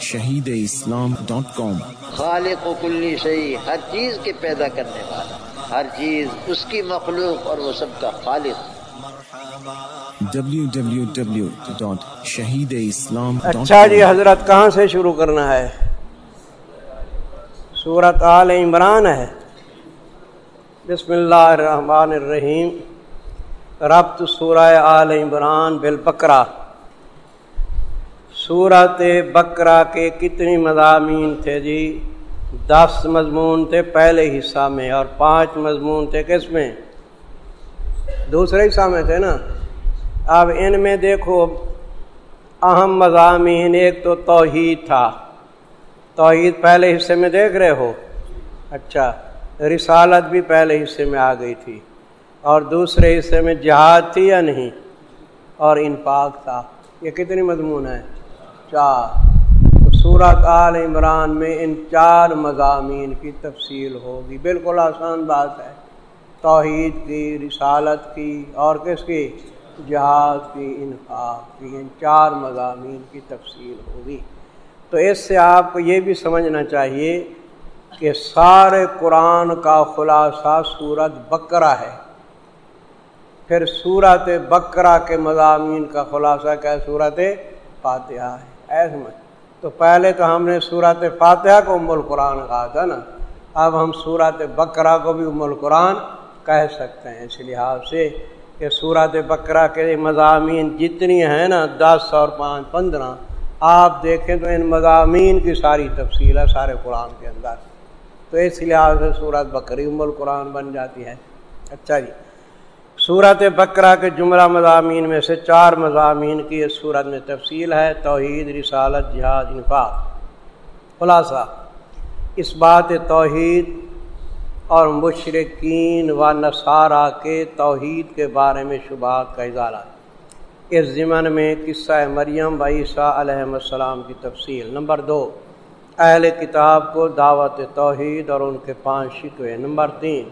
Shaheed Islam dot کام خالق و کلی شہی ہر چیز کے پیدا کرنے والا ہر چیز اس کی مخلوق اور وہ سب کا خالق۔ www.shahideislam.com اچھا جی حضرت کہاں سے شروع کرنا ہے؟ سورت آل عمران ہے۔ بسم اللہ الرحمن الرحیم۔ ربط سورہ آل عمران بالبکرا سورت بکرا کے کتنی مضامین تھے جی؟ دس مضمون تھے پہلے حصہ میں اور پانچ مضمون تھے کس میں؟ دوسرے حصہ میں تھے نا؟ اب ان میں دیکھو، اہم مضامین، ایک تو توحید تھا۔ توحید پہلے حصے میں دیکھ رہے ہو؟ اچھا رسالت بھی پہلے حصے میں آ گئی تھی۔ اور دوسرے حصے میں جہاد تھی یا نہیں؟ اور انفاق تھا۔ یہ کتنی مضمون ہے چار۔ سورت آل عمران میں ان چار مضامین کی تفصیل ہوگی۔ بالکل آسان بات ہے۔ توحید کی، رسالت کی اور کس کی؟ جہاد کی، انفاق کی۔ ان چار مضامین کی تفصیل ہوگی۔ تو اس سے آپ کو یہ بھی سمجھنا چاہیے کہ سارے قرآن کا خلاصہ سورت بکرا ہے۔ پھر صورت بکرا کے مضامین کا خلاصہ کیا صورت فاتحہ ہے۔ ایسے میں۔ تو پہلے تو ہم نے صورت فاتحہ کو ام القرآن کہا تھا نا۔ اب ہم صورت بکرا کو بھی ام القرآن کہہ سکتے ہیں۔ اس لحاظ سے کہ صورت بکرا کے مضامین جتنی ہیں نا، دس اور پانچ، پندرہ، آپ دیکھیں تو ان مضامین کی ساری تفصیل ہے سارے قرآن کے اندر۔ تو اس لحاظ سے صورت بکری ام القرآن بن جاتی ہے۔ اچھا جی۔ صورت بکرا کے جملہ مضامین میں سے چار مضامین کی اس صورت میں تفصیل ہے، توحید، رسالت، جہاد، انفاق۔ خلاصہ، اس بات توحید اور مشرقین و نصارہ کے توحید کے بارے میں شبہات کا اظہارہ۔ اس ضمن میں قصہ مریم و عیسیٰ علیہ السلام کی تفصیل۔ نمبر دو، اہل کتاب کو دعوت توحید اور ان کے پانچ شکوے۔ نمبر تین،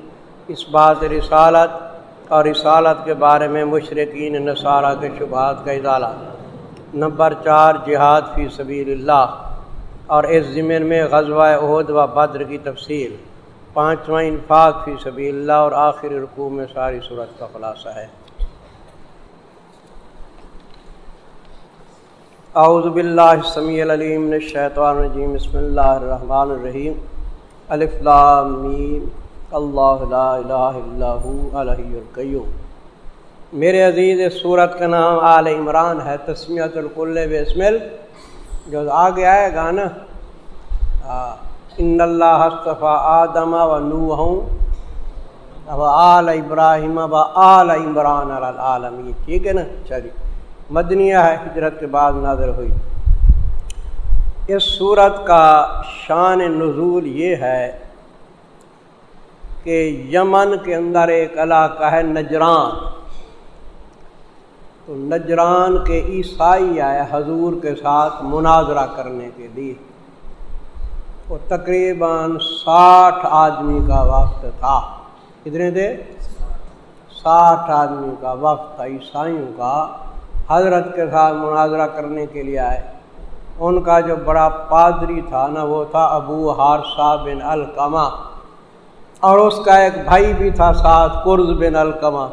اس بات رسالت اور رسالت کے بارے میں مشرقین، نصارہ کے شبہات کا اضالہ نمبر چار، جہاد فی سبیل اللہ۔ اور اس ضمن میں غزوہ عہد و بدر کی تفصیل۔ پانچواں انفاق فی سبیل اللہ اور آخری رقوع میں ساری صورت کا خلاصہ ہے۔ اعوذ باللہ السمیع العلیم من الشیطان الرجیم، بسم اللہ الرحمن الرحیم۔ الف لام میم۔ اللہ لا الہ الا علیہ القیوم۔ میرے عزیز، اس صورت کا نام آل عمران ہے تسمیت القل بسمل۔ جو آگے آئے گا نا ان اللہ حصطفیٰ آدم و نوح۔ اب آل ابراہیم و آل عمران العالمی ٹھیک ہے نا؟ چلیے، مدنیہ ہے، ہجرت کے بعد نازل ہوئی۔ اس صورت کا شان نزول یہ ہے کہ یمن کے اندر ایک علاقہ ہے نجران۔ تو نجران کے عیسائی آئے حضور کے ساتھ مناظرہ کرنے کے لیے۔ وہ تقریباً ساٹھ آدمی کا وقت تھا۔ کتنے تھے؟ ساٹھ آدمی کا وقت تھا۔ عیسائیوں کا حضرت کے ساتھ مناظرہ کرنے کے لیے آئے۔ ان کا جو بڑا پادری تھا نا، وہ تھا ابو ہارسا بن القمہ۔ اور اس کا ایک بھائی بھی تھا ساتھ، قرض بن الکما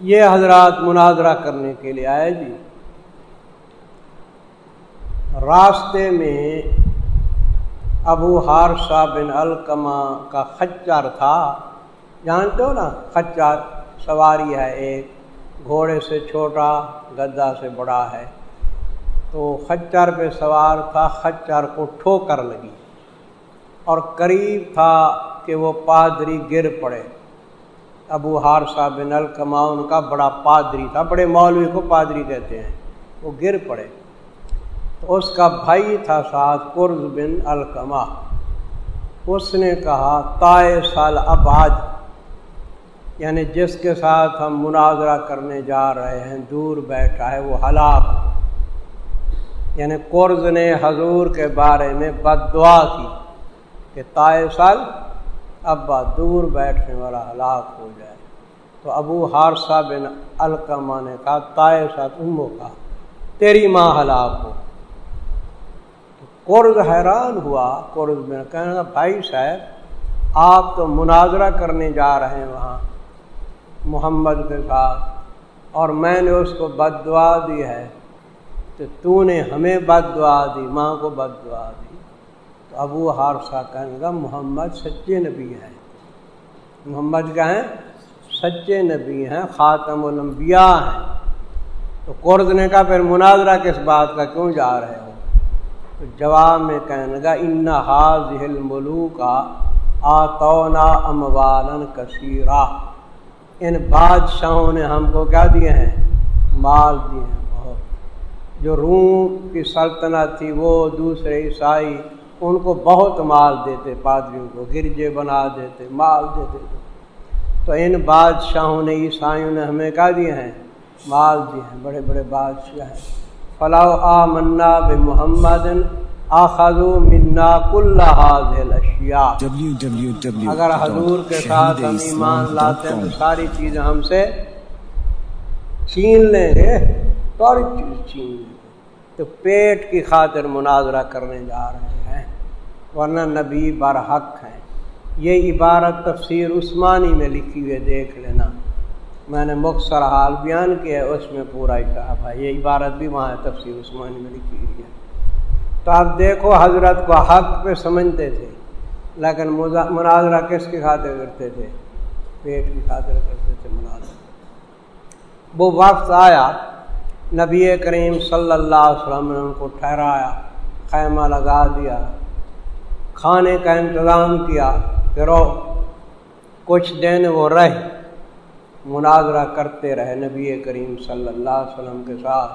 یہ حضرات مناظرہ کرنے کے لیے آئے جی۔ راستے میں ابو ہارشا بن الکما کا خچر تھا۔ جانتے ہو نا، خچر سواری ہے ایک، گھوڑے سے چھوٹا گدا سے بڑا ہے۔ تو خچر پہ سوار تھا، خچر کو ٹھوکر لگی۔ اور قریب تھا کہ وہ پادری گر پڑے۔ ابو ہار صاحب بن الکما، ان کا بڑا پادری تھا، بڑے مولوی کو پادری کہتے ہیں، وہ گر پڑے۔ تو اس کا بھائی تھا ساتھ قرض بن الکما۔ اس نے کہا، تائے سال اباد یعنی جس کے ساتھ ہم مناظرہ کرنے جا رہے ہیں، دور بیٹھا ہے، وہ ہلاک یعنی قرض نے حضور کے بارے میں بد دعا کی کہ تائے سال ابا دور بیٹھنے والا ہلاک ہو جائے۔ تو ابو ہارسا بن الکما نے کہا، تائے سات امو کا، تیری ماں ہلاک ہو۔ تو قرض حیران ہوا، قرض میں کہنا بھائی صاحب، آپ تو مناظرہ کرنے جا رہے ہیں وہاں محمد کے ساتھ، اور میں نے اس کو بد دعا دی ہے۔ تو تو نے ہمیں بد دعا دی، ماں کو بد دعا دی۔ تو ابو حارثہ کہنے گا محمد سچے نبی ہیں۔ محمد کیا ہیں، سچے نبی ہیں، خاتم الانبیاء ہیں۔ تو قرض نے کہا پھر مناظرہ کس بات کا کیوں جا رہے ہو؟ تو جواب میں کہنے گا ان حاضل ملو کا آتونا اموالن کثیرہ ان بادشاہوں نے ہم کو کیا دیے ہیں؟ مال دیے ہیں بہت۔ جو روم کی سلطنت تھی، وہ دوسرے عیسائی ان کو بہت مال دیتے پادریوں کو گرجے بنا دیتے مال دیتے۔ تو ان بادشاہوں نے عیسائیوں نے ہمیں کیا دیے ہیں مال دیے ہیں بڑے بڑے بادشاہ ہیں۔ فلاح آ منا ب محمد اگر حضور کے ساتھ ہم ایمان لاتے ہیں تو ساری چیزیں ہم سے چھین لیں گے۔ ساری چیز چھین لیں تو پیٹ کی خاطر مناظرہ کرنے جا رہے ہیں، ورنہ نبی برحق ہیں۔ یہ عبارت تفسیر عثمانی میں لکھی ہوئے دیکھ لینا۔ میں نے مختصر حال بیان کیا ہے، اس میں پورا ہی کہا بھائی یہ عبارت بھی وہاں ہے، تفسیر عثمانی میں لکھی ہوئی ہے۔ تو آپ دیکھو، حضرت کو حق پہ سمجھتے تھے، لیکن مناظرہ کس کی خاطر کرتے تھے؟ پیٹ کی خاطر کرتے تھے، مناظرہ۔ وہ وقت آیا نبی کریم صلی اللہ علیہ وسلم نے ان کو ٹھہرایا خیمہ لگا دیا، کھانے کا انتظام کیا، پھر کچھ دن وہ رہے، مناظرہ کرتے رہے نبی کریم صلی اللہ علیہ وسلم کے ساتھ۔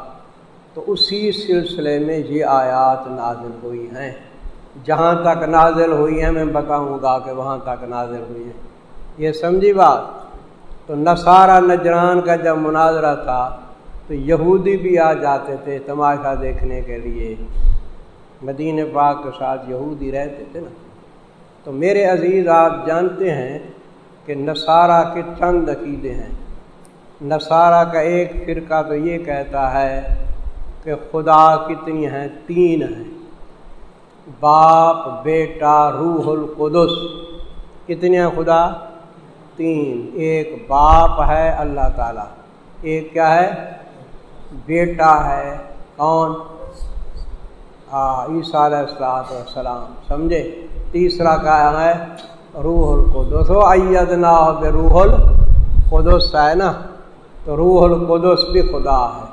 تو اسی سلسلے میں یہ آیات نازل ہوئی ہیں۔ جہاں تک نازل ہوئی ہیں، میں بتاؤں گا کہ وہاں تک نازل ہوئی ہیں۔ یہ سمجھی بات؟ تو نصارہ نجران کا جب مناظرہ تھا تو یہودی بھی آ جاتے تھے تماشا دیکھنے کے لیے۔ مدین پاک کے ساتھ یہودی رہتے تھے نا۔ تو میرے عزیز، آپ جانتے ہیں کہ نصارہ کے چند عقیدے ہیں۔ نصارہ کا ایک فرقہ تو یہ کہتا ہے کہ خدا کتنی ہیں، تین ہیں۔ باپ، بیٹا، روح القدس۔ کتنی ہیں خدا؟ تین۔ ایک باپ ہے اللہ تعالیٰ۔ ایک کیا ہے؟ بیٹا ہے، کون؟ عیسیٰ علیہ السلاط والسلام سمجھے؟ تیسرا کیا ہے، روح القدس۔ ہو ایدنا روح القدس ہے نا؟ تو روح القدس بھی خدا ہے۔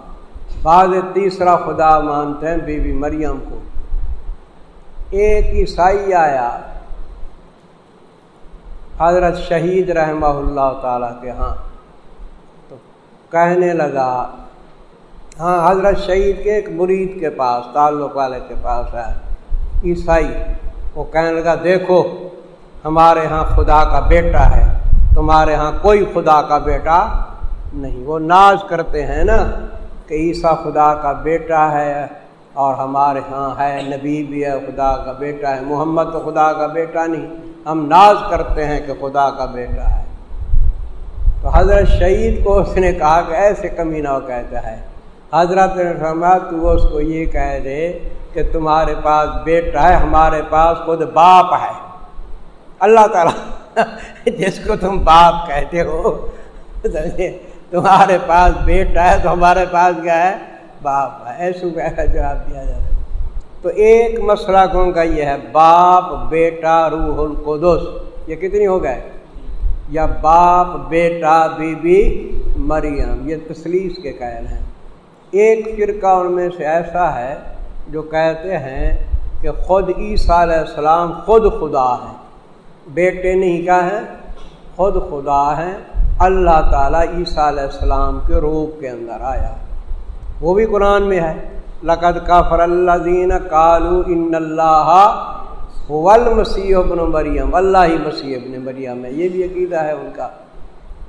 بعض تیسرا خدا مانتے ہیں بی بی مریم کو۔ ایک عیسائی آیا، حضرت شہید رحمہ اللہ تعالیٰ کے ہاں۔ تو کہنے لگا ہاں حضرت شہید کے ایک مرید کے پاس، تعلق والے کے پاس ہے۔ عیسائی، وہ کہنے لگا، دیکھو، ہمارے ہاں خدا کا بیٹا ہے۔ تمہارے ہاں کوئی خدا کا بیٹا نہیں۔ وہ ناز کرتے ہیں نا کہ عیسیٰ خدا کا بیٹا ہے اور ہمارے ہاں ہے، نبی بھی ہے، خدا کا بیٹا ہے۔ محمد تو خدا کا بیٹا نہیں۔ ہم ناز کرتے ہیں کہ خدا کا بیٹا ہے۔ تو حضرت شہید کو اس نے کہا کہ ایسے کمی نہ کہتا ہے۔ حضرت نے فرمایا، تو اس کو یہ کہہ دے کہ تمہارے پاس بیٹا ہے، ہمارے پاس خود باپ ہے۔ اللہ تعالیٰ، جس کو تم باپ کہتے ہو تمہارے پاس بیٹا ہے، تو ہمارے پاس کیا ہے؟ باپ ہے۔ ایسو کا جواب دیا جاتا تو ایک مسئلہ کون کا یہ ہے؟ باپ، بیٹا، روح القدس۔ یہ کتنی ہو گئے؟ یا باپ، بیٹا بی بی مریم۔ یہ تسلیس کے قائل ہیں۔ ایک فرقہ ان میں سے ایسا ہے جو کہتے ہیں کہ خود عیسیٰ علیہ السلام خود خدا ہے بیٹے نہیں کیا ہیں؟ خود خدا ہیں۔ اللہ تعالیٰ عیسیٰ علیہ السلام کے روپ کے اندر آیا۔ وہ بھی قرآن میں ہے۔ لقد کا فر اللہ دین کالو ان اللہ مسیح ابن مریم۔ اللہ ہی مسیح ابن مریم ہے۔ یہ بھی عقیدہ ہے ان کا۔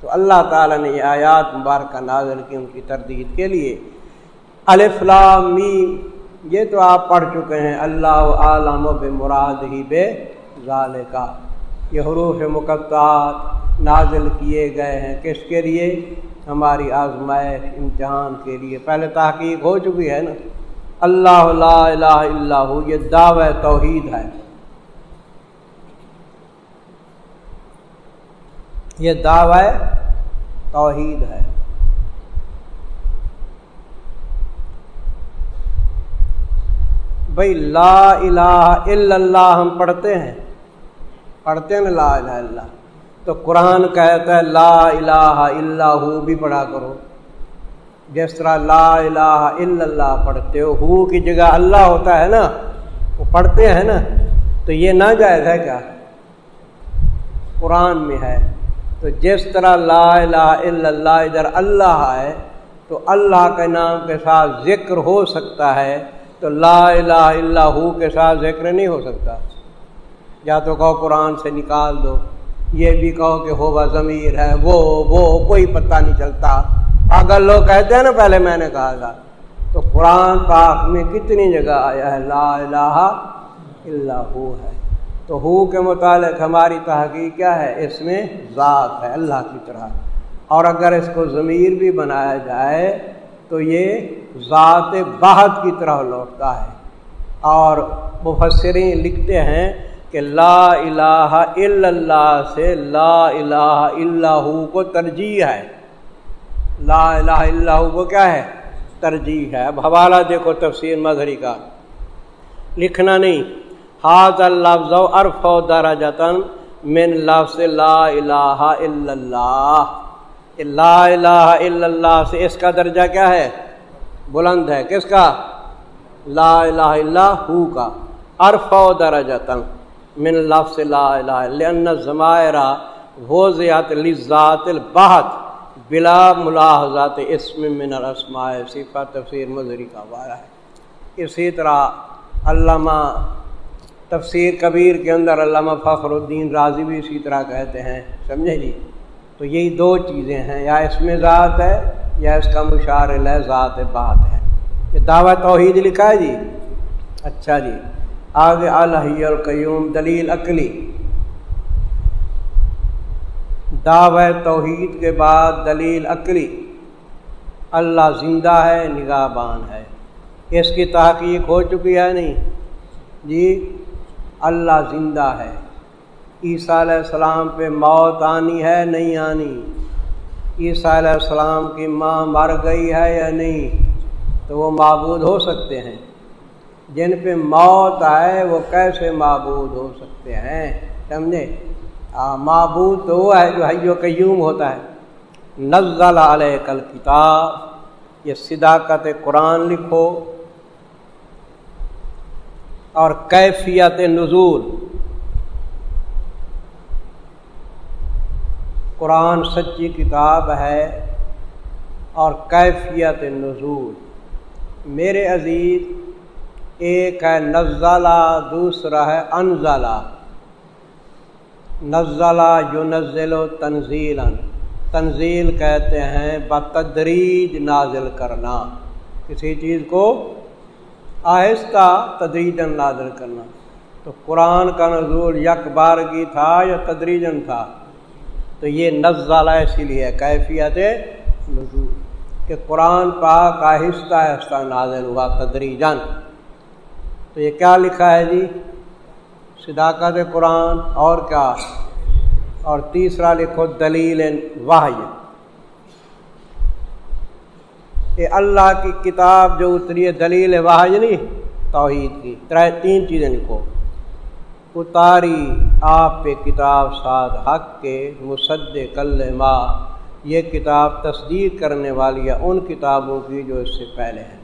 تو اللہ تعالیٰ نے یہ آیات مبارکہ نازل کی ان کی تردید کے لیے۔ الفلام یہ تو آپ پڑھ چکے ہیں۔ اللہ عالم و بے مراد ہی بے ظال کا یہ حروف مقدات نازل کیے گئے ہیں۔ کس کے لیے؟ ہماری آزمائش امتحان کے لیے۔ پہلے تحقیق ہو چکی ہے نا۔ اللہ لا الہ الا ہو، یہ دعوی توحید ہے۔ یہ دعوی توحید ہے۔ بھائی لا الہ الا اللہ ہم پڑھتے ہیں۔ پڑھتے ہیں نا لا الہ اللہ۔ تو قرآن کہتا ہے لا الہ الا ہو بھی پڑھا کرو۔ جس طرح لا الہ الا اللہ پڑھتے ہو ہو کی جگہ اللہ ہوتا ہے نا، وہ پڑھتے ہیں نا، تو یہ نہ جائز ہے کیا؟ قرآن میں ہے۔ تو جس طرح لا الہ الا اللہ ادھر اللہ ہے، تو اللہ کے نام کے ساتھ ذکر ہو سکتا ہے۔ تو لا الہ الا ہو کے ساتھ ذکر نہیں ہو سکتا۔ یا تو کہو قرآن سے نکال دو، یہ بھی کہو کہ ہو ضمیر ہے، وہ وہ، کوئی پتہ نہیں چلتا۔ اگر لوگ کہتے ہیں نا، پہلے میں نے کہا تھا۔ تو قرآن پاک میں کتنی جگہ آیا ہے، لا الہ الا ہو ہے۔ تو ہو کے متعلق ہماری تحقیق کیا ہے؟ اس میں ذات ہے، اللہ کی طرح۔ اور اگر اس کو ضمیر بھی بنایا جائے تو یہ ذات بہت کی طرح لوٹتا ہے۔ اور مفسرین لکھتے ہیں کہ لا الہ الا اللہ سے لا الہ اللہ کو ترجیح ہے۔ لا الہ اللہ کو کیا ہے؟ ترجیح ہے۔ اب حوالہ دیکھو تفسیر مظہری کا۔ لکھنا نہیں۔ ہاتھ اللفظ عرف و درجتن من لفظ لا الہ الا اللہ۔ لا الہ الا اللہ سے اس کا درجہ کیا ہے؟ بلند ہے۔ کس کا؟ لا الہ الا ہو کا۔ عرف و درجتن من لفظ لا الہ لأن زمائرہ وضعت لذات البحت بلا ملاحظات اسم من الاسماء، صفت، تفسیر مظہری کا وارہ ہے۔ اسی طرح علامہ تفسیر کبیر کے اندر علامہ فخر الدین راضی بھی اسی طرح کہتے ہیں، سمجھے جی؟ تو یہی دو چیزیں ہیں۔ یا اس میں ذات ہے یا اس کا مشار ذات بات ہے۔ یہ دعوی توحید لکھا ہے جی؟ اچھا جی۔ آگے الحی القیوم دلیل عقلی۔ دعوی توحید کے بعد دلیل عقلی۔ اللہ زندہ ہے نگاہ بان ہے۔ اس کی تحقیق ہو چکی ہے نہیں؟ جی اللہ زندہ ہے۔ عیسیٰ علیہ السلام پہ موت آنی ہے، نہیں آنی۔ عیسیٰ علیہ السلام کی ماں مر گئی ہے یا نہیں، تو وہ معبود ہو سکتے ہیں۔ جن پہ موت آئے، وہ کیسے معبود ہو سکتے ہیں؟ سمجھے؟ معبود تو وہ ہے جو حیو قیوم ہوتا ہے۔ نزل علیہ کل کتاب یہ صداقت قرآن لکھو۔ اور کیفیت نزول قرآن سچی کتاب ہے اور کیفیت نزول۔ میرے عزیز، ایک ہے نزلہ، دوسرا ہے انزلہ۔ نزلہ جو نزل و تنزیل تنزیل کہتے ہیں بتدریج نازل کرنا۔ کسی چیز کو آہستہ تدریجن نازل کرنا۔ تو قرآن کا نزول یک بارگی تھا یا تدریجن تھا؟ تو یہ نزلہ اسی لیے کیفیت نزول۔ کہ قرآن پاک آہستہ آہستہ نازل ہوا تدریجن تو یہ کیا لکھا ہے جی؟ صداقت قرآن اور کیا؟ اور تیسرا لکھو، دلیل واحد یہ اللہ کی کتاب جو اتری ہے، دلیل واحد نہیں، توحید کی۔ تر تین چیزیں لکھو۔ اتاری آپ پہ کتاب ساتھ حق کے مصد کل ماں یہ کتاب تصدیق کرنے والی ہے ان کتابوں کی جو اس سے پہلے ہیں۔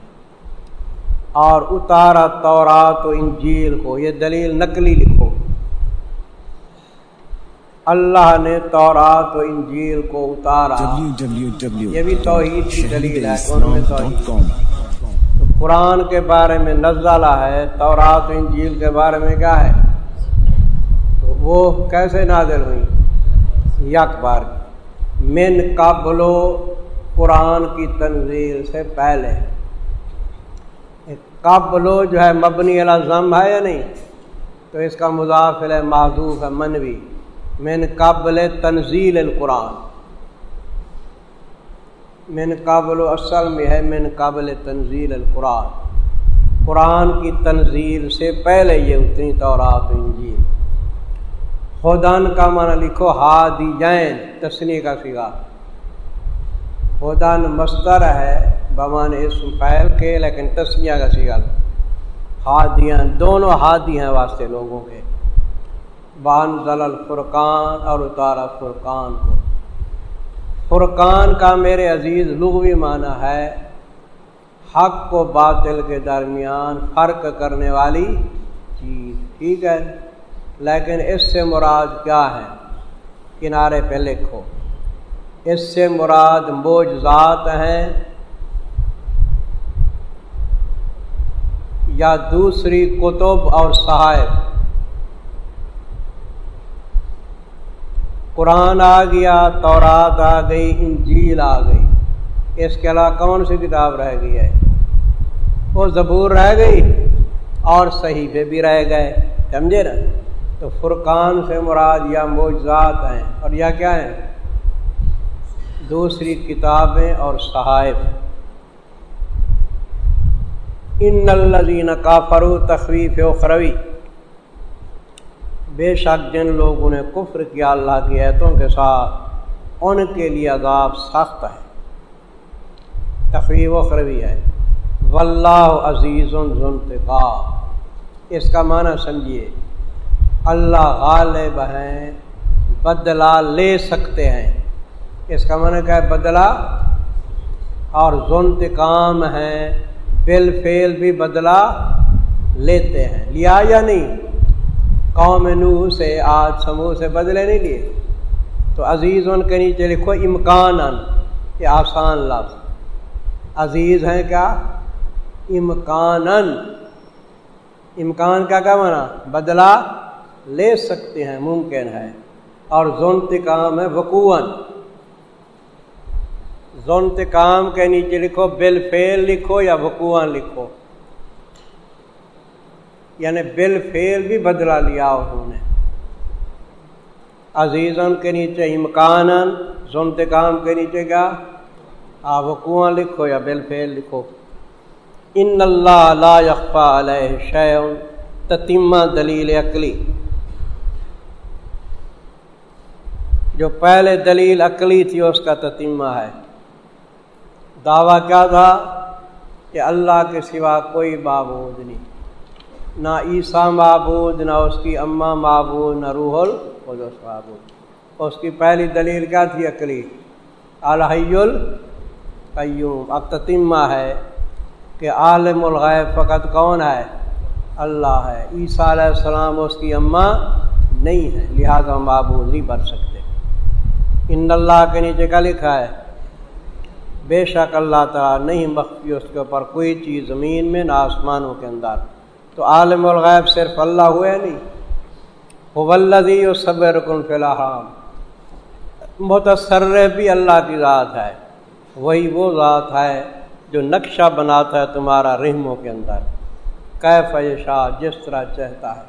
اور اتارا تورات و انجیل کو یہ دلیل نقلی لکھو۔ اللہ نے تورات و انجیل کو اتارا۔ یہ بھی توحید کی دلیل ہے قرآن کے بارے میں نزلہ ہے تورات و انجیل کے بارے میں کیا ہے؟ وہ کیسے نازل ہوئی یک بار۔ من قبلو قرآن کی تنزیل سے پہلے۔ قبلو جو ہے مبنی الزم ہے یا نہیں؟ تو اس کا مضافل ہے معذوف ہے منوی۔ من قبل تنزیل القرآن۔ من قبل اصل میں ہے من قبل تنزیل القرآن۔ قرآن کی تنزیل سے پہلے یہ اتنی طورات انجیل۔ خدان کا معنی لکھو ہادی جین تسنی کا سگا خدان مستر ہے بمان اسم پہل کے، لیکن تسنیا کا سگا ہادیاں دونوں ہادی ہیں واسطے لوگوں کے۔ بان ضل الفرقان اور اتارا فرقان کو۔ فرقان کا میرے عزیز لغوی معنی ہے حق و باطل کے درمیان فرق کرنے والی چیز۔ ٹھیک ہے؟ لیکن اس سے مراد کیا ہے؟ کنارے پہ لکھو۔ اس سے مراد موجزات ہیں یا دوسری کتب اور صحائف۔ قرآن آ گیا، تورات آ گئی، انجیل آ گئی۔ اس کے علاوہ کون سی کتاب رہ گئی ہے؟ وہ زبور رہ گئی اور صحیفے بھی رہ گئے۔ سمجھے نا؟ تو فرقان سے مراد یا موجزات ہیں اور یا کیا ہیں؟ دوسری کتابیں اور صحائف۔ ان الزین کا فرو تخویف و خروی بے شک جن لوگوں نے کفر کیا اللہ کی ایتوں کے ساتھ، ان کے لیے عذاب سخت ہے۔ تقریب و خروی ہے۔ واللہ عزیز ذنتقا اس کا معنی سمجھیے۔ اللہ غالب ہیں، بدلہ لے سکتے ہیں۔ اس کا معنی کیا ہے؟ بدلہ اور ذنتقام ہیں۔ بل فیل بھی بدلہ لیتے ہیں۔ لیا یا نہیں؟ قوم نو سے، آج سمو سے بدلے نہیں لیے۔ تو عزیز ان کے نیچے لکھو امکان یہ آسان لفظ۔ عزیز ہیں کیا؟ امکان امکان کا کیا مانا؟ بدلا لے سکتے ہیں، ممکن ہے۔ اور زونتکام ہے وقوعن زونتکام کے نیچے لکھو، بل فیل لکھو یا وقوعن لکھو۔ یعنی بل فیل بھی بدلا لیا انہوں نے۔ عزیزن کے نیچے امکان سنتے کام کے نیچے کیا؟ آپ کنواں لکھو یا بل فیل لکھو۔ ان اللہ لا یقفا علیہ شیون تتیمہ دلیل عقلی۔ جو پہلے دلیل عقلی تھی، اس کا تتیمہ ہے۔ دعویٰ کیا تھا؟ کہ اللہ کے سوا کوئی بابود نہیں۔ نہ عیسیٰ معبود، نہ اس کی اماں معبود، نہ روح القدس معبود۔ اس کی پہلی دلیل کیا تھی عقلی؟ الحی القیوم۔ اب تتیمہ ہے کہ عالم الغیب فقط کون ہے؟ اللہ ہے۔ عیسیٰ علیہ السلام اس کی اماں نہیں ہے، لہذا معبود نہیں بن سکتے۔ ان اللہ کے نیچے کا لکھا ہے۔ بے شک اللہ تعالیٰ نہیں مخفی اس کے اوپر کوئی چیز زمین میں نہ آسمانوں کے اندر۔ تو عالم الغیب صرف اللہ ہوئے نہیں؟ ولدی و سب رکن فی الحام متصر بھی اللہ کی ذات ہے۔ وہی وہ ذات ہے جو نقشہ بناتا ہے تمہارا رحموں کے اندر۔ کیف شاہ جس طرح چاہتا ہے۔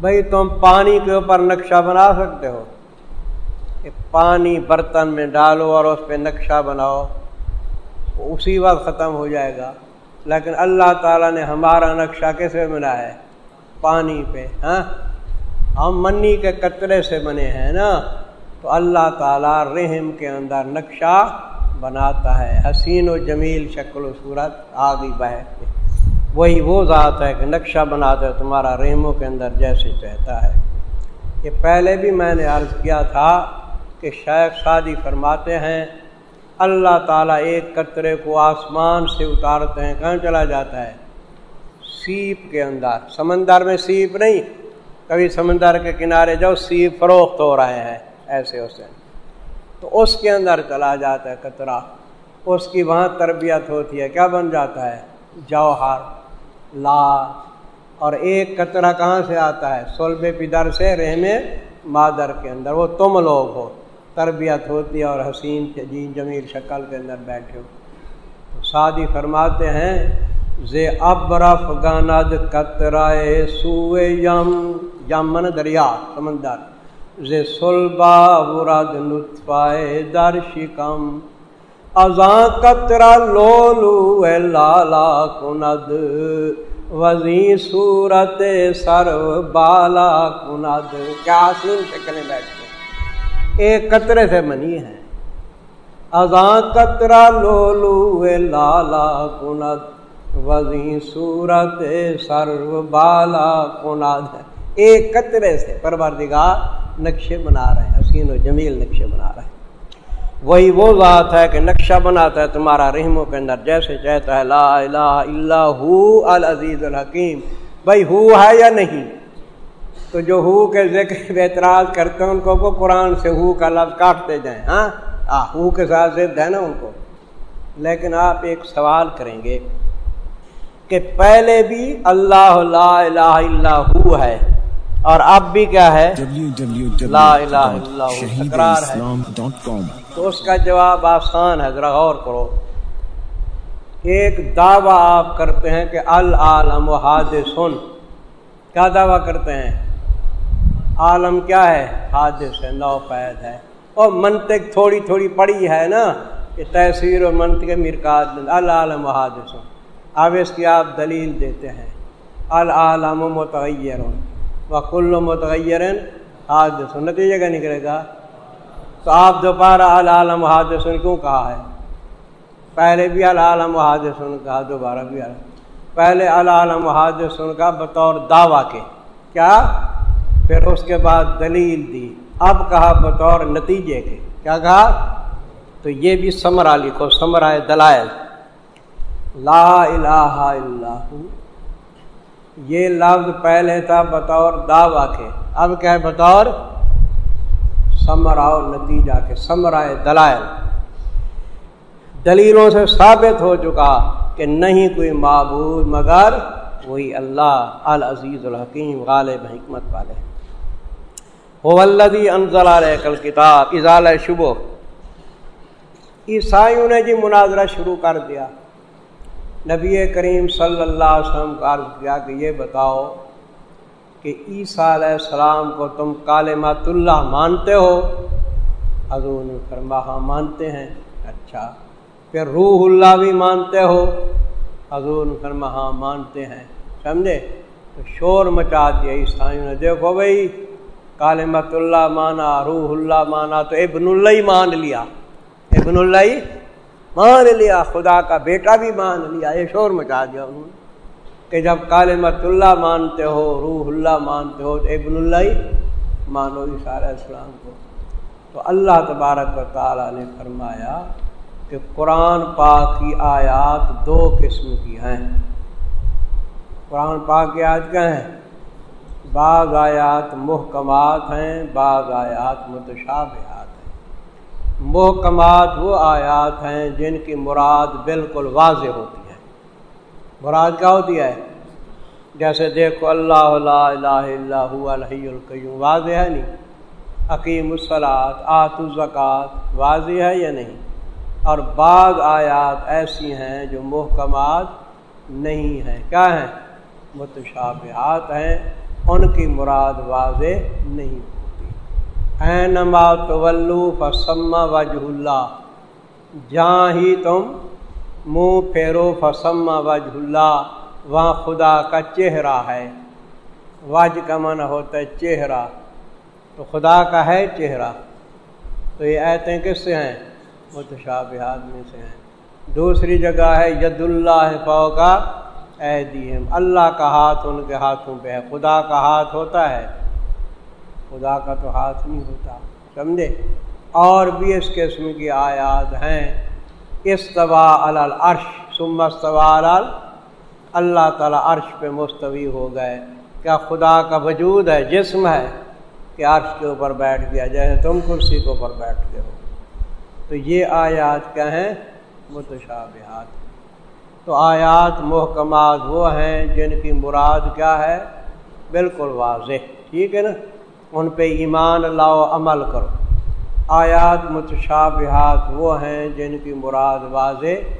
بھائی تم پانی کے اوپر نقشہ بنا سکتے ہو۔ کہ پانی برتن میں ڈالو اور اس پہ نقشہ بناؤ اسی وقت ختم ہو جائے گا۔ لیکن اللہ تعالیٰ نے ہمارا نقشہ کیسے بنا ہے؟ پانی پہ ہاں؟ ہم منی کے قطرے سے بنے ہیں نا۔ تو اللہ تعالیٰ رحم کے اندر نقشہ بناتا ہے۔ حسین و جمیل شکل و صورت آگی بہ وہی وہ ذات ہے کہ نقشہ بناتا ہے، تمہارا رحموں کے اندر جیسے چہتا ہے۔ یہ پہلے بھی میں نے عرض کیا تھا کہ شیخ شادی فرماتے ہیں، اللہ تعالیٰ ایک قطرے کو آسمان سے اتارتے ہیں، کہاں چلا جاتا ہے؟ سیپ کے اندر۔ سمندر میں سیپ نہیں، کبھی سمندر کے کنارے جاؤ، سیپ فروخت ہو رہے ہیں، ایسے اسے تو اس کے اندر چلا جاتا ہے قطرہ۔ اس کی وہاں تربیت ہوتی ہے، کیا بن جاتا ہے؟ جوہر لال اور ایک قطرہ کہاں سے آتا ہے؟ سولب پدر سے رہنے مادر کے اندر۔ وہ تم لوگ ہو۔ تربیت ہوتی ہے اور حسین جی جمیل شکل کے اندر بیٹھے ہو۔ تو شادی فرماتے ہیں، زے ابرف گاند قطرائے سوئے یم یمن دریا، سمندر۔ زے سلبا برد لطفائے در شکم ازاں کترا لولو اے لالا کند وزی صورت سرو بالا کند کیا سین شکلیں بیٹھتے ایک قطرے سے منی ہے۔ ازاں کترا لولو لالا کند وزی صورت سرو بالا کند۔ ایک قطرے سے پروردگار نقشے بنا رہے ہیں، حسین و جمیل نقشے بنا رہے ہیں۔ وہی وہ ذات ہے کہ نقشہ بناتا ہے تمہارا رحموں کے اندر، جیسے چاہتا ہے، لا الہ الا ہو العزیز الحکیم۔ بھائی ہو ہے یا نہیں؟ تو جو ہو کے ذکر اعتراض کرتے ہیں ان کو وہ قرآن سے ہو کا لفظ کاٹتے جائیں ہاں؟ ہو کے ساتھ ضد ہے نا ان کو۔ لیکن آپ ایک سوال کریں گے کہ پہلے بھی اللہ لا الہ الا ہو ہے اور اب بھی کیا ہے؟ لا الہ الا www.shahideislam.com تو اس کا جواب آسان ہے ذرا غور کرو۔ ایک دعویٰ آپ کرتے ہیں کہ العالم و حادث کیا دعویٰ کرتے ہیں؟ عالم کیا ہے؟ حادث ہے نو پید ہے۔ اور منطق تھوڑی تھوڑی پڑی ہے نا کہ تحصیر و منطق مرکات العالم و حادث۔ اب اس کی آپ دلیل دیتے ہیں۔ العالم و متغیر و کل متغیر حادث۔ نتیجے کا نکلے گا؟ تو آپ دوبارہ العالم حادث کیوں کہا ہے؟ پہلے بھی العالم حادث کہا، دوبارہ بھی۔ پہلے العالم حادث کا بطور دعویٰ کے۔ کیا؟ پھر اس کے بعد دلیل دی۔ اب کہا بطور نتیجے کے۔ کیا کہا؟ تو یہ بھی سمرا لکھو سمرائے دلائل۔ لا الہ الا یہ لفظ پہلے تھا بطور دعویٰ کے۔ اب کیا ہے بطور؟ سمرا نتیجہ کے سمرائے دلائل۔ دلیلوں سے ثابت ہو چکا کہ نہیں کوئی معبود مگر وہی اللہ، العزیز الحکیم، غالب حکمت والے۔ ولدی انضل علیہ کل کتاب اضال شبو عیسائیوں نے جی مناظرہ شروع کر دیا. نبی کریم صلی اللہ علیہ وسلم کا عرض کیا کہ یہ بتاؤ کہ عیسیٰ علیہ السلام کو تم کالمات اللہ مانتے ہو؟ حضور نے فرما ہاں مانتے ہیں۔ اچھا پھر روح اللہ بھی مانتے ہو؟ حضور نے فرما ہاں مانتے ہیں۔ سمجھے؟ تو شور مچا دیا عیسائیوں نے۔ دیکھو بھائی کالمت اللہ مانا روح اللہ مانا، تو ابن اللہ ہی مان لیا۔ ابن اللہ ہی مان لیا، خدا کا بیٹا بھی مان لیا۔ یہ شور مچا دیا انہوں نے کہ جب کالمت اللہ مانتے ہو روح اللہ مانتے ہو، تو ابن اللہ ہی مانو علیہ السلام کو۔ تو اللہ تبارک و تعالیٰ نے فرمایا کہ قرآن پاک کی آیات دو قسم کی ہیں۔ قرآن پاک کی آیات کیا ہیں بعض آیات محکمات ہیں بعض آیات متشابہات ہیں۔ محکمات وہ آیات ہیں جن کی مراد بالکل واضح ہوتی ہے۔ مراد کیا ہوتی ہے؟ جیسے دیکھو اللہ لا الہ الا هو الحی القیوم، واضح ہے نہیں؟ عقیم الصلاۃ آت الزکات واضح ہے یا نہیں؟ اور بعض آیات ایسی ہیں جو محکمات نہیں ہیں۔ کیا ہیں؟ متشابہات ہیں۔ ان کی مراد واضح نہیں ہوتی۔ اے نما تو فسما وجہ اللہ۔ جہاں ہی تم منہ پھیرو فسما وج اللہ وہاں خدا کا چہرہ ہے۔ وج کا من ہوتا ہے چہرہ۔ تو خدا کا ہے چہرہ۔ تو یہ ایتیں کس سے ہیں؟ متشابہات میں سے ہیں۔ دوسری جگہ ہے ید اللہ فو کا عہدیم اللہ کا ہاتھ ان کے ہاتھوں پہ ہے۔ خدا کا ہاتھ ہوتا ہے، خدا کا تو ہاتھ نہیں ہوتا، سمجھے؟ اور بھی اس قسم کی آیات ہیں۔ استوا العرش، ثم استوا اللہ تعالیٰ عرش پہ مستوی ہو گئے۔ کیا خدا کا وجود ہے، جسم ہے؟ کہ عرش کے اوپر بیٹھ گیا، جیسے تم کرسی کے اوپر بیٹھتے ہو۔ تو یہ آیات کیا ہیں؟ متشابہات۔ تو آیات محکمات وہ ہیں جن کی مراد کیا ہے؟ بالکل واضح، ٹھیک ہے نا؟ ان پہ ایمان لاؤ، عمل کرو۔ آیات متشابہات وہ ہیں جن کی مراد واضح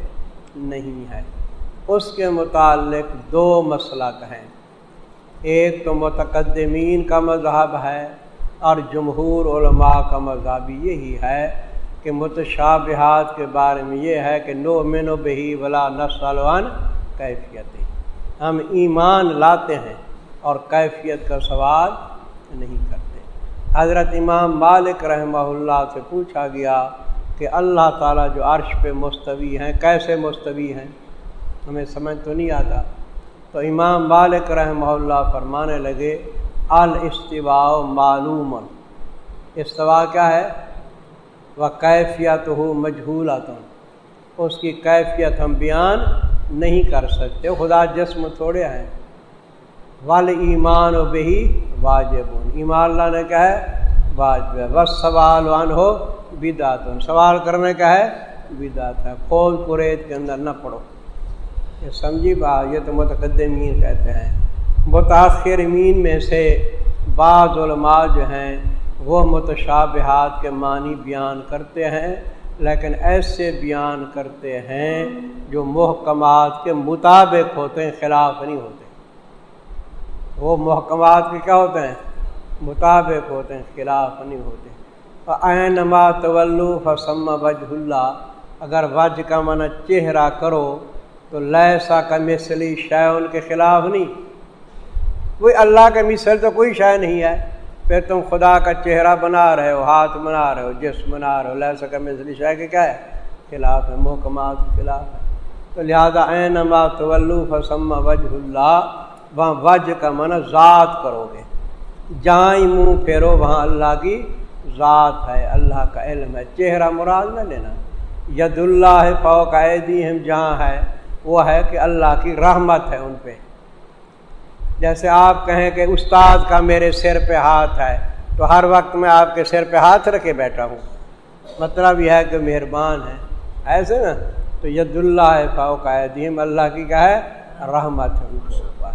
نہیں ہے۔ اس کے متعلق دو مسئلہ کہیں۔ ایک تو متقدمین کا مذہب ہے اور جمہور علماء کا مذہب یہی ہے۔ کہ متشابہات کے بارے میں یہ ہے کہ نو مین و بہی ولا نسلوان کیفیت۔ ہم ایمان لاتے ہیں اور کیفیت کا سوال نہیں کرتے۔ حضرت امام مالک رحمہ اللہ سے پوچھا گیا کہ اللہ تعالیٰ جو عرش پہ مستوی ہیں، کیسے مستوی ہیں؟ ہمیں سمجھ تو نہیں آتا۔ تو امام مالک رحمہ اللہ فرمانے لگے، الاستواء معلوم۔ استوا کیا ہے؟ وہ کیفیت ہو مجھول اس کی کیفیت ہم بیان نہیں کر سکتے۔ خدا جسم تھوڑے ہیں۔ ول ایمان و بہی واجب۔ ایمان اللہ نے کہا ہے، واجب بس سوال وان ہو بدات۔ سوال کرنے کا ہے بدات ہے۔ کھول قریت کے اندر نہ پڑھو یہ سمجھی بات، یہ تو متقدمین کہتے ہیں۔ متاثر مین میں سے بعض علماء جو ہیں وہ متشابہات کے معنی بیان کرتے ہیں، لیکن ایسے بیان کرتے ہیں جو محکمات کے مطابق ہوتے ہیں، خلاف نہیں ہوتے۔ وہ محکمات کے کیا ہوتے ہیں؟ مطابق ہوتے ہیں، خلاف نہیں ہوتے۔ نما طلو فسم وج اللہ اگر وج کا من چہرہ کرو، تو لہسا کا مثلی شے ان کے خلاف نہیں۔ کوئی اللہ کا مثل تو کوئی شے نہیں ہے۔ پھر تم خدا کا چہرہ بنا رہے ہو، ہاتھ بنا رہے ہو، جسم بنا رہے ہو۔ لہسا کا مثلی شے کے کیا ہے؟ خلاف ہے، محکمات کے خلاف ہے۔ تو لہٰذا نما طلو فسم وج اللہ، وہاں وج کا من ذات کرو گے۔ جہاں ہی منہ پھیرو، وہاں اللہ کی ذات ہے، اللہ کا علم ہے۔ چہرہ مراد نہ لینا۔ ید اللہ فوق عیدی ہم جہاں ہے، وہ ہے کہ اللہ کی رحمت ہے ان پہ۔ جیسے آپ کہیں کہ استاد کا میرے سر پہ ہاتھ ہے، تو ہر وقت میں آپ کے سر پہ ہاتھ رکھے بیٹھا ہوں۔ مطلب یہ ہے کہ مہربان ہے ایسے نا؟ تو ید اللہ فوق عیدیم اللہ کی کیا ہے؟ رحمت ہے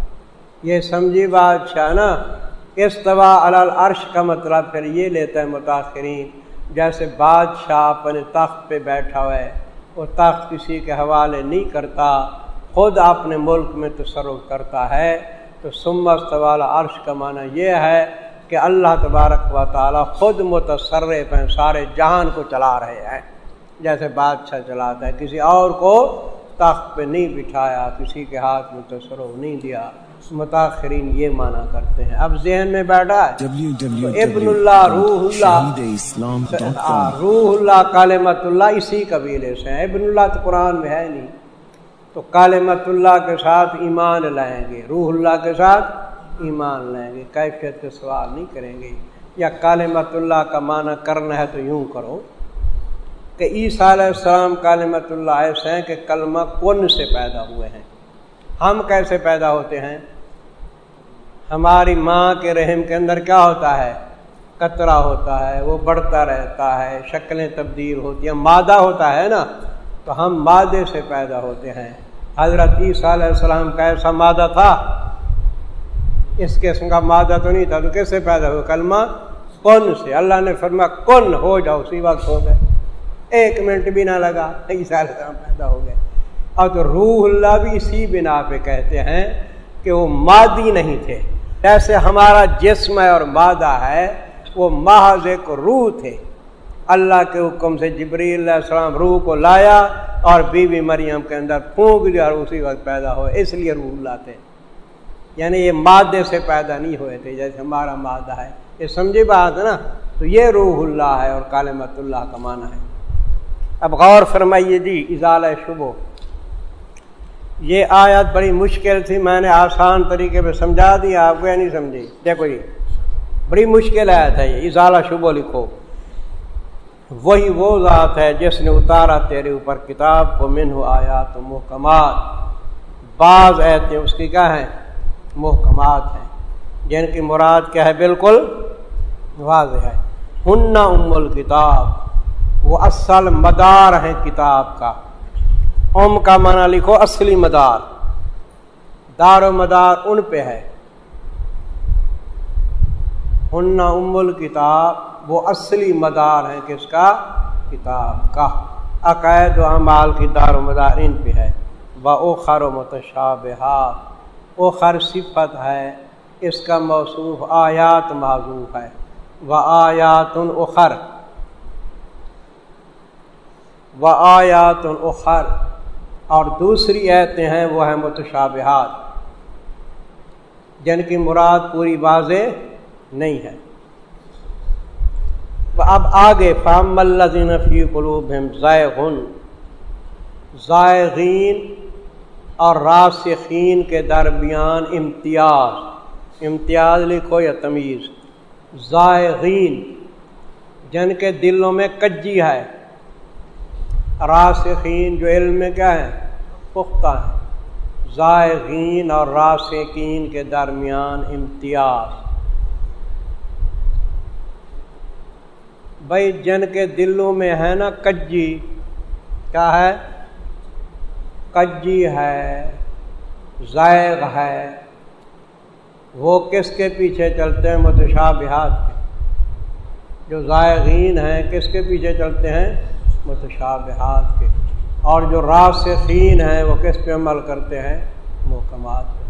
یہ سمجھی بادشاہ نا؟ استوا العرش کا مطلب پھر یہ لیتا ہے متاثرین جیسے بادشاہ اپنے تخت پہ بیٹھا ہوا ہے وہ تخت کسی کے حوالے نہیں کرتا، خود اپنے ملک میں تصرف کرتا ہے۔ تو سمت والا عرش کا معنی یہ ہے کہ اللہ تبارک و تعالیٰ خود متصرف ہیں سارے جہان کو چلا رہے ہیں۔ جیسے بادشاہ چلاتا ہے کسی اور کو تخت پہ نہیں بٹھایا کسی کے ہاتھ میں تصرف نہیں دیا۔ متاثرین یہ مانا کرتے ہیں۔ اب ذہن میں بیٹھا ہے۔ ابن اللہ روح اللہ روح اللہ کالمت اللہ اسی قبیلے سے ہیں۔ ابن اللہ تو قرآن میں ہے نہیں۔ تو کالمت اللہ کے ساتھ ایمان لائیں گے، روح اللہ کے ساتھ ایمان لائیں گے۔ کیفیت کے سوال نہیں کریں گے۔ یا کالمت اللہ کا معنی کرنا ہے تو یوں کرو کہ عیسیٰ علیہ السلام کالمت اللہ ایسے ہیں کہ کلمہ کن سے پیدا ہوئے ہیں؟ ہم کیسے پیدا ہوتے ہیں؟ ہماری ماں کے رحم کے اندر کیا ہوتا ہے؟ کترا ہوتا ہے، وہ بڑھتا رہتا ہے، شکلیں تبدیل ہوتی ہیں، مادہ ہوتا ہے نا؟ تو ہم مادے سے پیدا ہوتے ہیں۔ حضرت عیسیٰ علیہ السلام کا ایسا مادہ تھا۔ اس قسم کا مادہ تو نہیں تھا، تو کیسے پیدا ہوا؟ کلمہ کون سے؟ اللہ نے فرما کن، ہو جاؤ، اسی وقت ہو گئے۔ ایک منٹ بھی نہ لگا، عیسیٰ علیہ السلام پیدا ہو گئے۔ اور تو روح اللہ بھی اسی بنا پہ کہتے ہیں کہ وہ مادی نہیں تھے۔ جیسے ہمارا جسم ہے اور مادہ ہے، وہ محض ایک روح تھے۔ اللہ کے حکم سے جبری اللہ السلام روح کو لایا اور بیوی بی مریم کے اندر پھونک دیا اور اسی وقت پیدا ہو اس لیے روح لاتے یعنی یہ مادے سے پیدا نہیں ہوئے تھے، جیسے ہمارا مادہ ہے۔ یہ سمجھی بات ہے نا؟ تو یہ روح اللہ ہے اور کالمت اللہ کا معنی ہے۔ اب غور فرمائیے جی اضال شبو یہ آیت بڑی مشکل تھی، میں نے آسان طریقے پہ سمجھا دیا آپ کو یا نہیں سمجھی۔ دیکھو جی بڑی مشکل آیت ہے یہ اضالہ شبو لکھو۔ وہی وہ ذات ہے جس نے اتارا تیرے اوپر کتاب کو من ہو آیا تو محکمات۔ بعض ایتیں اس کی کیا ہیں؟ محکمات ہیں۔ جن کی مراد کیا ہے؟ بالکل واضح ہے۔ ہن ام الکتاب۔ وہ اصل مدار ہیں کتاب کا۔ اوم کا معنی لکھو اصلی مدار۔ دار و مدار ان پہ ہے۔ ہن ام الکتاب۔ وہ اصلی مدار ہے کس کا کتاب کا عقائد و اعمال کی دار و مدار ان پہ ہے۔ وہ اوخر و متشابہات اوخر صفت ہے۔ اس کا موصوف آیات معذوف ہے۔ وہ آیات اخر و آیات اخر اور دوسری ایتیں ہیں، وہ ہیں متشابہات۔ جن کی مراد پوری واضح نہیں ہے۔ اب آگے فام اللہ فی قلوب ذائقن ذائقین اور راسخین کے درمیان امتیاز امتیاز لکھو یا تمیز ذائقین جن کے دلوں میں کجی ہے، راسخین جو علم میں کیا ہے، پختہ ہے ذائقین اور راسقین کے درمیان امتیاز۔ بھائی جن کے دلوں میں ہے نا کجی، کیا ہے؟ کجی ہے ذائق ہے۔ وہ کس کے پیچھے چلتے ہیں متشابہات کے؟ جو ذائقین ہیں، کس کے پیچھے چلتے ہیں؟ متشابہات کے۔ اور جو راسخین ہیں، وہ کس پہ عمل کرتے ہیں؟ محکمات پہ۔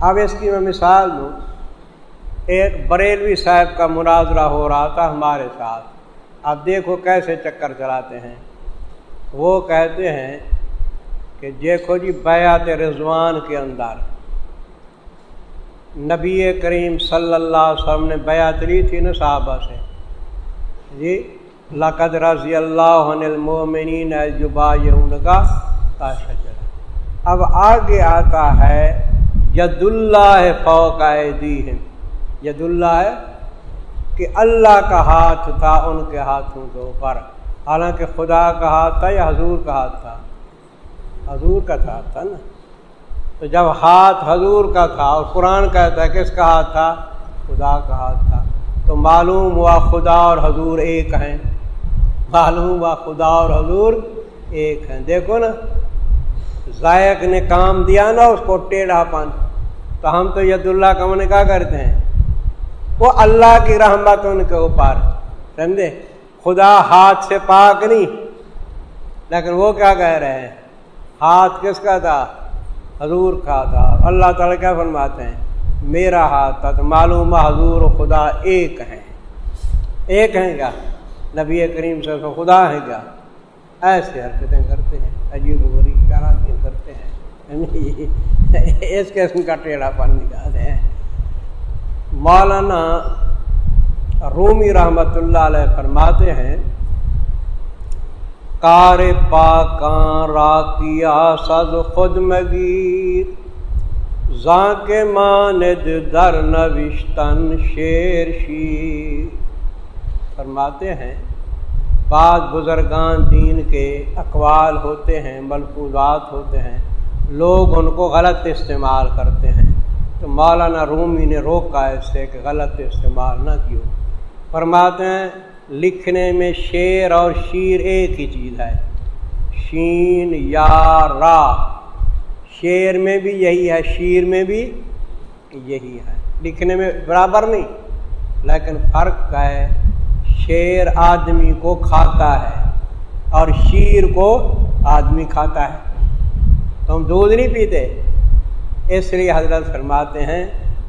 اب اس کی میں مثال دوں۔ ایک بریلوی صاحب کا مناظرہ ہو رہا تھا ہمارے ساتھ۔ اب دیکھو کیسے چکر چلاتے ہیں۔ وہ کہتے ہیں کہ دیکھو جی بیات رضوان کے اندر۔ نبی کریم صلی اللہ علیہ وسلم نے بیعت لی تھی نا صحابہ سے۔ جی لقد رضی اللہ عنہ المومنین جبا کا اب آگے آتا ہے ید اللہ فوق ایدیہم۔ ید اللہ ہے کہ اللہ کا ہاتھ تھا، ان کے ہاتھوں کے اوپر۔ حالانکہ خدا کا ہاتھ تھا یا حضور کا ہاتھ تھا؟ حضور کا ہاتھ تھا نا؟ تو جب ہاتھ حضور کا تھا اور قرآن کہتا ہے کس کا ہاتھ تھا، خدا کا ہاتھ تھا۔ تو معلوم ہوا خدا اور حضور ایک ہیں۔ معلوم ہوا خدا اور حضور ایک ہیں۔ دیکھو نا، ذائق نے کام دیا نا، اس کو ٹیڑھا پن۔ تو ہم تو ید اللہ کا من کیا کرتے ہیں؟ وہ اللہ کی رحمت ان کے اوپر۔ سمجھے؟ خدا ہاتھ سے پاک نہیں۔ لیکن وہ کیا کہہ رہے ہیں؟ ہاتھ کس کا تھا؟ حضور کا تھا۔ اللہ تعالیٰ کیا فرماتے ہیں؟ میرا ہاتھ تھا۔ تو معلوم حضور و خدا ایک ہیں۔ ایک ہیں کیا؟ نبی کریم سے خدا ہیں کیا؟ ایسے حرکتیں کرتے ہیں۔ عجیب غریب کرتے ہیں؟ اس قسم کا ٹیڑھا پن نکالتے ہیں۔ مولانا رومی رحمت اللہ علیہ فرماتے ہیں، کار پاکاں راکیا سز خود مگیر، زاں کے ماند در نوشتن شیر شیر۔ فرماتے ہیں، بعض بزرگان دین کے اقوال ہوتے ہیں، ملفوظات ہوتے ہیں، لوگ ان کو غلط استعمال کرتے ہیں۔ تو مولانا رومی نے روکا اس سے کہ غلط استعمال نہ کیوں۔ فرماتے ہیں، لکھنے میں شیر اور شیر ایک ہی چیز ہے۔ شین یا را۔ شیر میں بھی یہی ہے، شیر میں بھی یہی ہے۔ لکھنے میں برابر نہیں، لیکن فرق ہے شیر آدمی کو کھاتا ہے اور شیر کو آدمی کھاتا ہے۔ تو ہم دودھ نہیں پیتے۔ اس لیے حضرت فرماتے ہیں،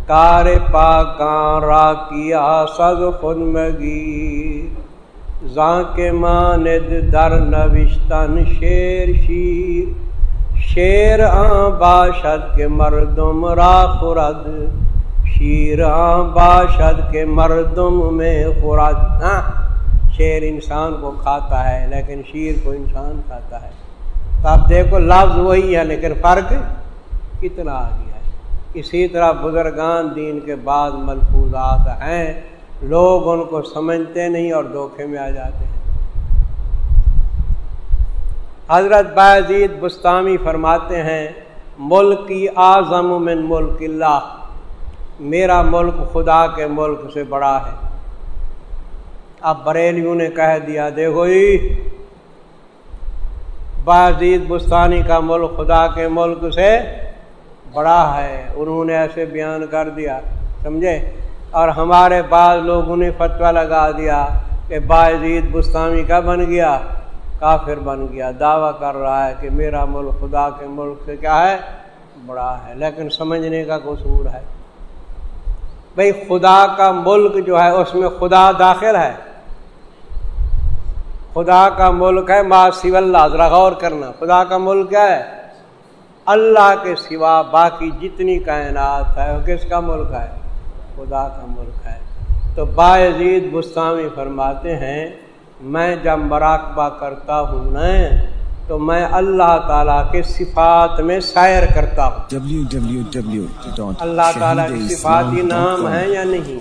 کار پاکاں را کیا سز خود مگی۔ زاں کے ماند در نوشتن شیر شیر۔ شیر آ باشد کے مردم را خورد۔ شیر آ باشد کے مردم میں خورد۔ ہاں شیر انسان کو کھاتا ہے، لیکن شیر کو انسان کھاتا ہے۔ تو اب دیکھو، لفظ وہی ہے، لیکن فرق کتنا آ گیا ہے۔ اسی طرح بزرگان دین کے بعد ملفوظات ہیں۔ لوگ ان کو سمجھتے نہیں اور دھوکے میں آ جاتے ہیں۔ حضرت باعزید بستانی فرماتے ہیں، ملک کی اعظم من ملک اللہ۔ میرا ملک خدا کے ملک سے بڑا ہے۔ اب بریلیوں نے کہہ دیا، دیکھو جی باعزید بستانی کا ملک خدا کے ملک سے بڑا ہے، انہوں نے ایسے بیان کر دیا، سمجھے؟ اور ہمارے بعض لوگوں نے فتویٰ لگا دیا کہ باعزید بستانی کا بن گیا، کافر بن گیا، دعویٰ کر رہا ہے کہ میرا ملک خدا کے ملک سے کیا ہے؟ بڑا ہے۔ لیکن سمجھنے کا قصور ہے۔ بھائی خدا کا ملک جو ہے، اس میں خدا داخل ہے۔ خدا کا ملک ہے ما سی اللہ، ذرا غور کرنا۔ خدا کا ملک کیا ہے؟ اللہ کے سوا باقی جتنی کائنات ہے، وہ کس کا ملک ہے؟ خدا کا ملک ہے۔ تو باعزید گستاوی فرماتے ہیں، میں جب مراقبہ کرتا ہوں نا، تو میں اللہ تعالیٰ کے صفات میں سیر کرتا ہوں۔ اللہ تعالیٰ کی صفات ہی نام ہے یا نہیں؟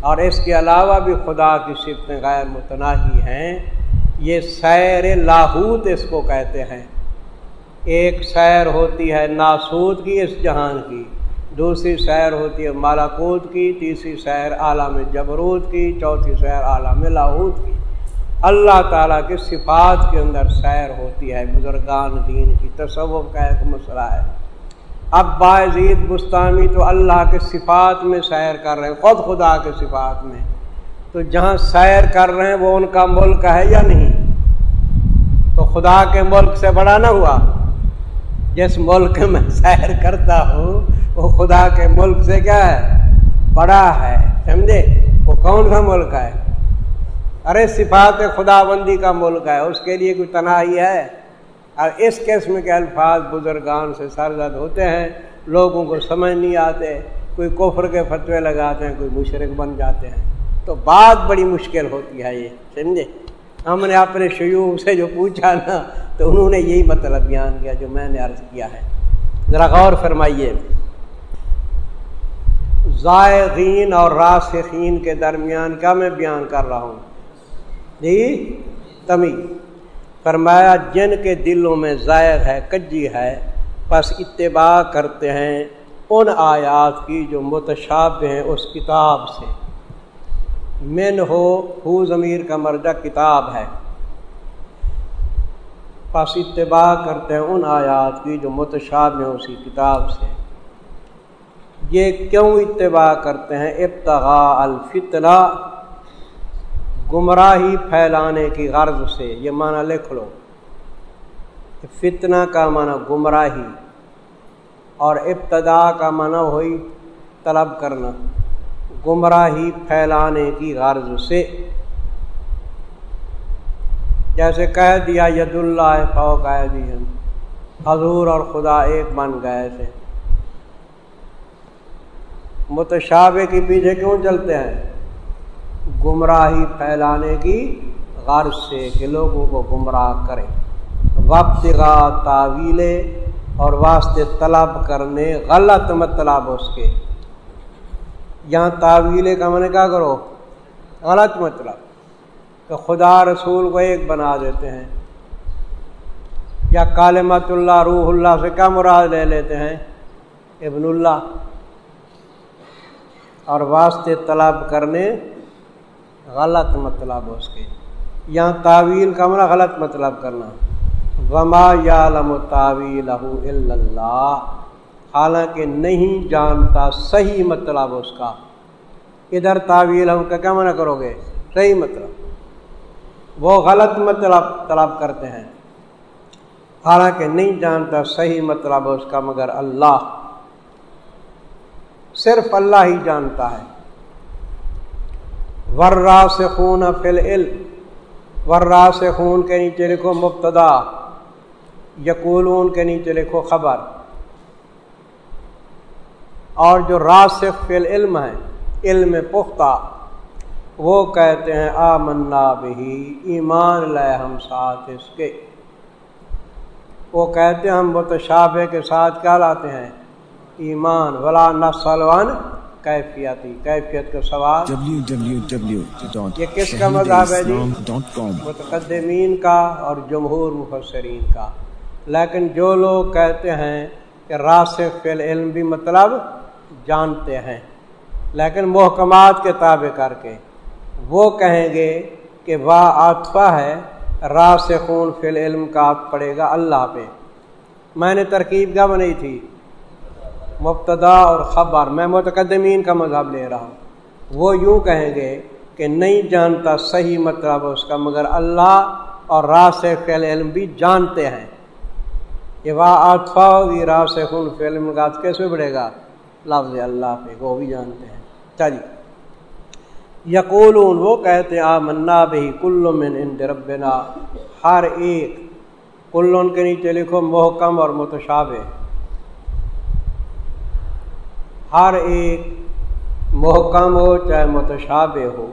اور اس کے علاوہ بھی خدا کی صفتیں غیر متناہی ہیں۔ یہ سیر لاہوت اس کو کہتے ہیں۔ ایک سیر ہوتی ہے ناسود کی، اس جہان کی۔ دوسری سیر ہوتی ہے مالاکوت کی، تیسری سیر عالم جبرود کی، چوتھی سیر عالم لاہوت کی۔ اللہ تعالیٰ کے صفات کے اندر سیر ہوتی ہے، بزرگان دین کی تصوف کا ایک مسئلہ ہے۔ اب باعزید گستانی تو اللہ کے صفات میں سیر کر رہے ہیں، خود خدا کے صفات میں۔ تو جہاں سیر کر رہے ہیں، وہ ان کا ملک ہے یا نہیں؟ تو خدا کے ملک سے بڑا نہ ہوا۔ جس ملک میں سیر کرتا ہوں، وہ خدا کے ملک سے کیا ہے؟ بڑا ہے، سمجھے؟ وہ کون سا ملک ہے؟ ارے، صفات خدا بندی کا ملک ہے، اس کے لیے کوئی تنہائی ہے؟ اور اس قسم کے الفاظ بزرگان سے سرزد ہوتے ہیں، لوگوں کو سمجھ نہیں آتے، کوئی کفر کے فتوے لگاتے ہیں، کوئی مشرق بن جاتے ہیں۔ تو بات بڑی مشکل ہوتی ہے یہ، سمجھے؟ ہم نے اپنے شیوع سے جو پوچھا نا، تو انہوں نے یہی مطلب بیان کیا جو میں نے عرض کیا ہے۔ ذرا غور فرمائیے۔ ذائقین اور راسخین کے درمیان کیا میں بیان کر رہا ہوں؟ جی تمی۔ فرمایا، جن کے دلوں میں ذائق ہے، کجی ہے بس اتباع کرتے ہیں ان آیات کی جو متشاب ہیں اس کتاب سے۔ من ہو ہو ضمیر کا مرجع کتاب ہے۔ پس اتباع کرتے ہیں ان آیات کی جو متشاب ہیں اسی کتاب سے۔ یہ کیوں اتباع کرتے ہیں؟ ابتغاء الفتنہ، گمراہی پھیلانے کی غرض سے۔ یہ معنی لکھ لو۔ فتنہ کا معنی گمراہی اور ابتدا کا معنی ہوئی طلب کرنا۔ گمراہی پھیلانے کی غرض سے۔ جیسے کہہ دیا ید اللہ فوق حضور اور خدا ایک بن گئے تھے۔ متشابے کے پیچھے کیوں چلتے ہیں؟ گمراہی پھیلانے کی غرض سے کہ لوگوں کو گمراہ کرے وقت تعویل اور واسطے طلب کرنے غلط مطلب اس کے۔ یہاں تعویل کا من کیا کرو، غلط مطلب تو خدا رسول کو ایک بنا دیتے ہیں یا کالمت اللہ، روح اللہ سے کیا مراد لے لیتے ہیں؟ ابن اللہ۔ اور واسطے طلب کرنے غلط مطلب اس کے۔ یہاں تعویل کا مرا غلط مطلب کرنا۔ وما یا لم تعویل اللہ حالانکہ نہیں جانتا، صحیح مطلب اس کا۔ ادھر تعویل ہم کا کیا منع کرو گے؟ صحیح مطلب۔ وہ غلط مطلب طلب کرتے ہیں۔ حالانکہ نہیں جانتا، صحیح مطلب اس کا، مگر اللہ۔ صرف اللہ ہی جانتا ہے۔ ورا سے خون فل علم ورا سے خون کے نیچے لکھو مبتدا۔ یقولون کے نیچے لکھو خبر۔ اور جو راسخ فل علم ہے علم پختہ وہ کہتے ہیں آ منا بہی ایمان لے ہم ساتھ اس کے۔ وہ کہتے ہیں ہم متشابہ کے ساتھ کیا لاتے ہیں؟ ایمان۔ ولا نسلون کیفیتی۔ کیفیت کا سوال۔ یہ کس کا مذہب ہے جی؟ متقدمین کا اور جمہور مفسرین کا۔ لیکن جو لوگ کہتے ہیں کہ راسخ فی العلم بھی مطلب جانتے ہیں۔ لیکن محکمات کے تابع کر کے وہ کہیں گے کہ واہ آتفا ہے، راسخون فی العلم کا پڑے گا اللہ پہ۔ میں نے ترکیب کیا بنی تھی؟ مبتدا اور خبر۔ میں متقدمین کا مذہب لے رہا ہوں۔ وہ یوں کہیں گے کہ نہیں جانتا، صحیح مطلب اس کا، مگر اللہ اور راس فعل علم بھی جانتے ہیں۔ یہ واطفا ہوگی راس خون فعلم کیسے بڑھے گا؟ لفظ اللہ پہ، وہ بھی جانتے ہیں۔ چلیے یقولون، وہ کہتے آ منا بہی کل من ان ربنا۔ ہر ایک کلون کے نیچے لکھو، محکم اور متشابہ۔ ہر ایک محکم ہو، چاہے متشابہ ہو۔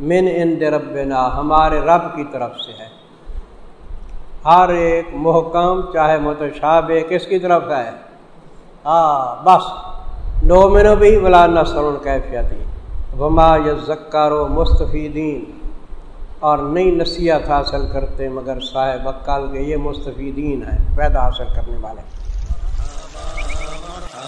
من ان ربنا، ہمارے رب کی طرف سے ہے۔ ہر ایک محکم، چاہے متشابہ، کس کی طرف ہے؟ ہاں بس۔ نو منو بھی بلا سرون کیفیتی وما یزکار و مستفیدین۔ اور نئی نصیحت حاصل کرتے مگر صاحب اکال کے یہ مستفیدین ہیں پیدا حاصل کرنے والے۔